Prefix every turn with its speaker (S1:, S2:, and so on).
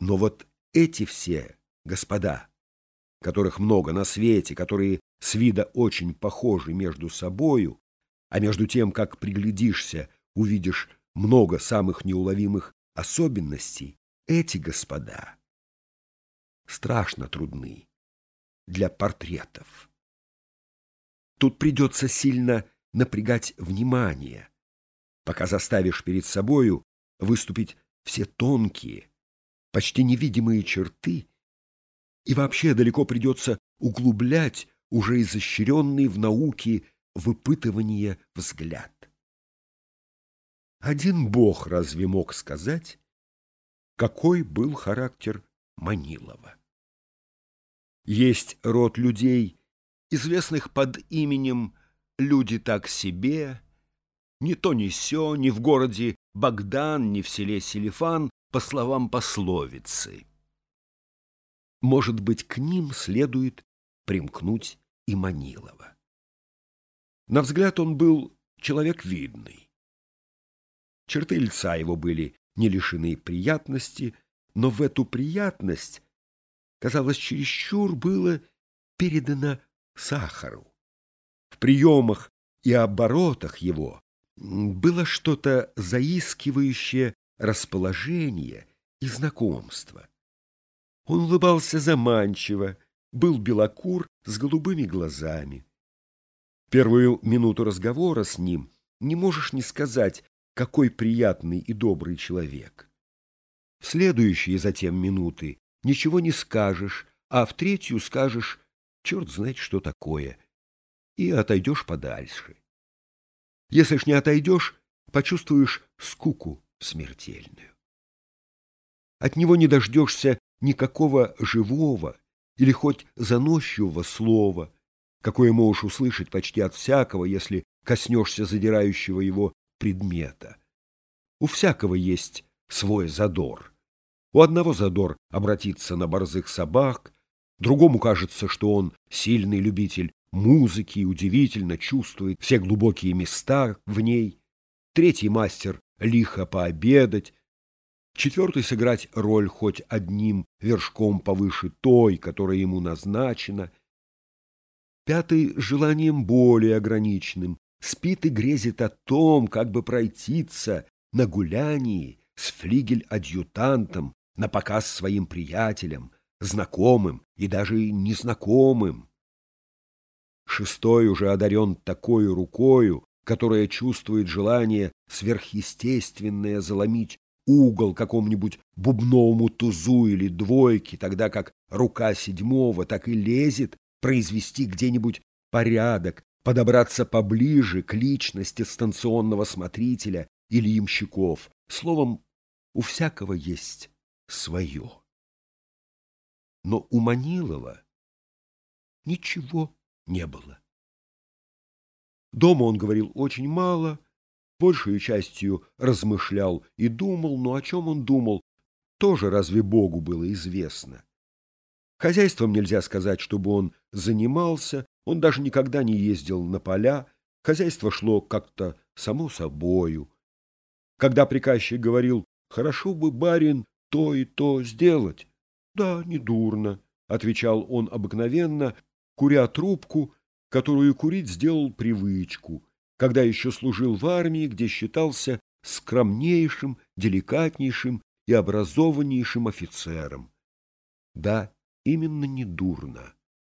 S1: Но вот эти все господа, которых много на свете, которые с вида очень похожи между собою, а между тем, как приглядишься, увидишь много самых неуловимых особенностей, эти господа страшно трудны для портретов. Тут придется сильно напрягать внимание, пока заставишь перед собою выступить все тонкие, почти невидимые черты, и вообще далеко придется углублять уже изощренный в науке выпытывание взгляд. Один бог разве мог сказать, какой был характер Манилова? Есть род людей, известных под именем «люди так себе», ни то ни сё, ни в городе Богдан, ни в селе Селифан, по словам пословицы. Может быть, к ним следует примкнуть и Манилова. На взгляд он был человек видный. Черты лица его были не лишены приятности, но в эту приятность, казалось, чересчур было передано сахару. В приемах и оборотах его было что-то заискивающее расположение и знакомство. Он улыбался заманчиво, был белокур с голубыми глазами. Первую минуту разговора с ним не можешь не сказать, какой приятный и добрый человек. В следующие затем минуты ничего не скажешь, а в третью скажешь черт знает что такое, и отойдешь подальше. Если ж не отойдешь, почувствуешь скуку смертельную. От него не дождешься никакого живого или хоть заносчивого слова, какое можешь услышать почти от всякого, если коснешься задирающего его предмета. У всякого есть свой задор. У одного задор обратиться на борзых собак, другому кажется, что он сильный любитель музыки и удивительно чувствует все глубокие места в ней, третий мастер лихо пообедать, четвертый сыграть роль хоть одним вершком повыше той, которая ему назначена, пятый желанием более ограниченным, спит и грезит о том, как бы пройтиться на гулянии с флигель-адъютантом на показ своим приятелям, знакомым и даже незнакомым. Шестой уже одарен такой рукою, которая чувствует желание сверхъестественное заломить угол какому-нибудь бубновому тузу или двойке, тогда как рука седьмого так и лезет произвести где-нибудь порядок, подобраться поближе к личности станционного смотрителя или ямщиков. Словом, у всякого есть свое. Но у Манилова ничего не было. Дома он говорил очень мало, большую частью размышлял и думал, но о чем он думал, тоже разве Богу было известно. Хозяйством нельзя сказать, чтобы он занимался, он даже никогда не ездил на поля, хозяйство шло как-то само собою. Когда приказчик говорил «хорошо бы, барин, то и то сделать», «да, недурно», — отвечал он обыкновенно, куря трубку, которую курить сделал привычку, когда еще служил в армии, где считался скромнейшим, деликатнейшим и образованнейшим офицером. Да, именно недурно.